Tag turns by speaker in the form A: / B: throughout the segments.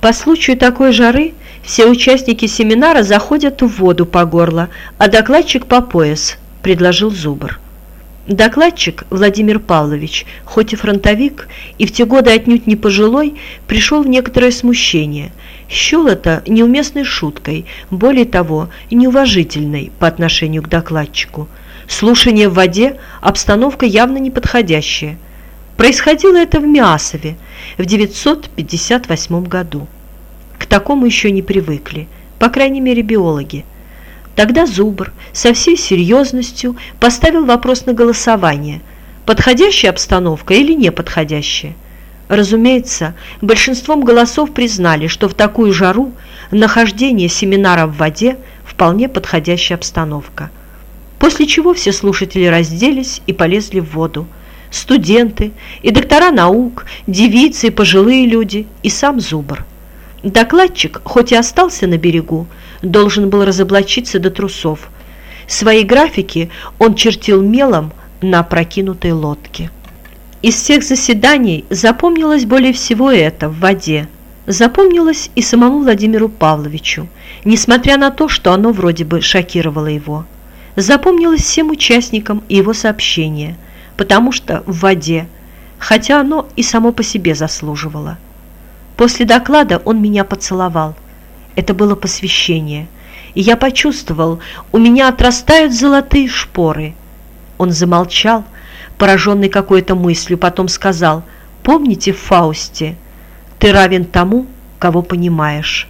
A: По случаю такой жары все участники семинара заходят в воду по горло, а докладчик по пояс, предложил Зубр. Докладчик Владимир Павлович, хоть и фронтовик, и в те годы отнюдь не пожилой, пришел в некоторое смущение. Счел это неуместной шуткой, более того, неуважительной по отношению к докладчику. Слушание в воде – обстановка явно неподходящая. Происходило это в Миасове в 958 году. К такому еще не привыкли, по крайней мере биологи. Тогда Зубр со всей серьезностью поставил вопрос на голосование, подходящая обстановка или неподходящая. Разумеется, большинством голосов признали, что в такую жару нахождение семинара в воде вполне подходящая обстановка. После чего все слушатели разделись и полезли в воду. Студенты и доктора наук, девицы и пожилые люди, и сам Зубр. Докладчик, хоть и остался на берегу, должен был разоблачиться до трусов. Свои графики он чертил мелом на прокинутой лодке. Из всех заседаний запомнилось более всего это в воде. Запомнилось и самому Владимиру Павловичу, несмотря на то, что оно вроде бы шокировало его. Запомнилось всем участникам его сообщение, потому что в воде, хотя оно и само по себе заслуживало. После доклада он меня поцеловал – это было посвящение, и я почувствовал, у меня отрастают золотые шпоры. Он замолчал, пораженный какой-то мыслью, потом сказал, «Помните Фаусте, ты равен тому, кого понимаешь».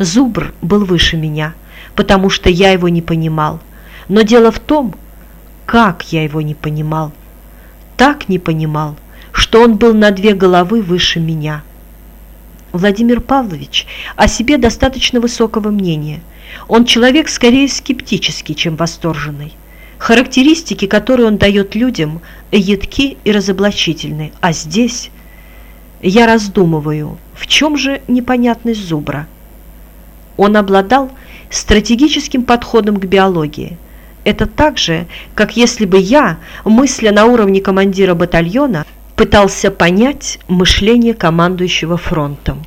A: Зубр был выше меня, потому что я его не понимал. Но дело в том, как я его не понимал. Так не понимал, что он был на две головы выше меня. Владимир Павлович о себе достаточно высокого мнения. Он человек скорее скептический, чем восторженный. Характеристики, которые он дает людям, едки и разоблачительны. А здесь я раздумываю, в чем же непонятность Зубра? Он обладал стратегическим подходом к биологии. Это так же, как если бы я, мысля на уровне командира батальона, пытался понять мышление командующего фронтом.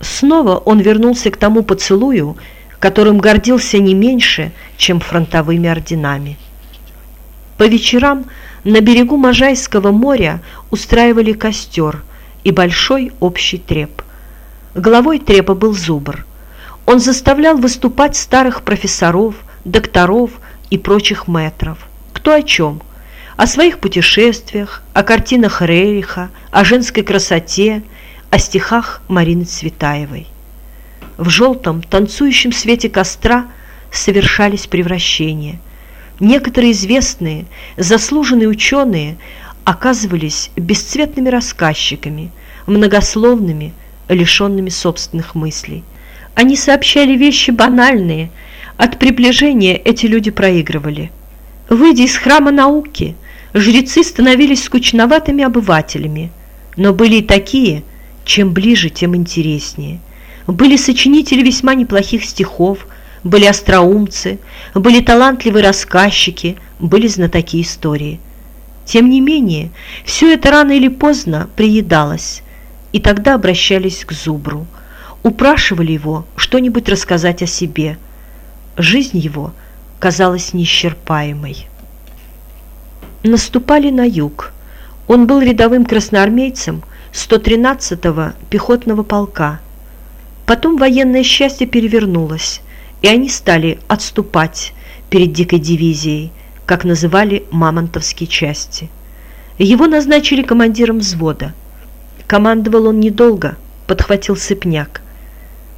A: Снова он вернулся к тому поцелую, которым гордился не меньше, чем фронтовыми орденами. По вечерам на берегу Можайского моря устраивали костер и большой общий треп. Главой трепа был Зубр. Он заставлял выступать старых профессоров, докторов и прочих мэтров. Кто о чем? о своих путешествиях, о картинах Рериха, о женской красоте, о стихах Марины Цветаевой. В желтом, танцующем свете костра совершались превращения. Некоторые известные, заслуженные ученые оказывались бесцветными рассказчиками, многословными, лишенными собственных мыслей. Они сообщали вещи банальные, от приближения эти люди проигрывали. Выйдя из храма науки – жрецы становились скучноватыми обывателями, но были и такие, чем ближе, тем интереснее. Были сочинители весьма неплохих стихов, были остроумцы, были талантливые рассказчики, были знатоки истории. Тем не менее, все это рано или поздно приедалось, и тогда обращались к Зубру, упрашивали его что-нибудь рассказать о себе. Жизнь его казалась неисчерпаемой наступали на юг. Он был рядовым красноармейцем 113-го пехотного полка. Потом военное счастье перевернулось, и они стали отступать перед дикой дивизией, как называли мамонтовские части. Его назначили командиром взвода. Командовал он недолго, подхватил сыпняк.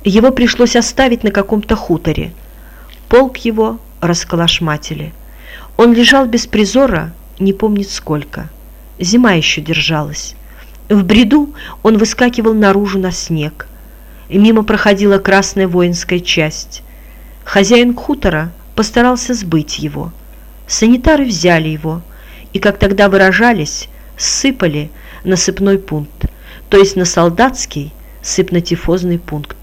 A: Его пришлось оставить на каком-то хуторе. Полк его расколошматили. Он лежал без призора не помнит сколько. Зима еще держалась. В бреду он выскакивал наружу на снег. Мимо проходила красная воинская часть. Хозяин хутора постарался сбыть его. Санитары взяли его и, как тогда выражались, сыпали на сыпной пункт, то есть на солдатский сыпнотифозный пункт.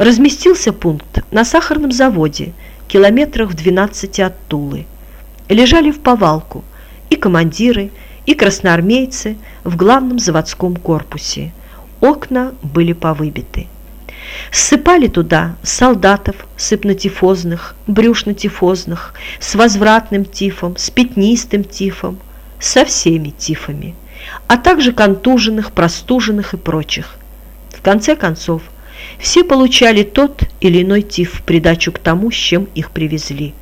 A: Разместился пункт на сахарном заводе, километрах в 12 от Тулы. Лежали в повалку, и командиры, и красноармейцы в главном заводском корпусе. окна были повыбиты. Ссыпали туда солдатов сыпнотифозных, брюшнотифозных, с возвратным тифом, с пятнистым тифом, со всеми тифами, а также контуженных, простуженных и прочих. В конце концов, все получали тот или иной тиф в придачу к тому, с чем их привезли.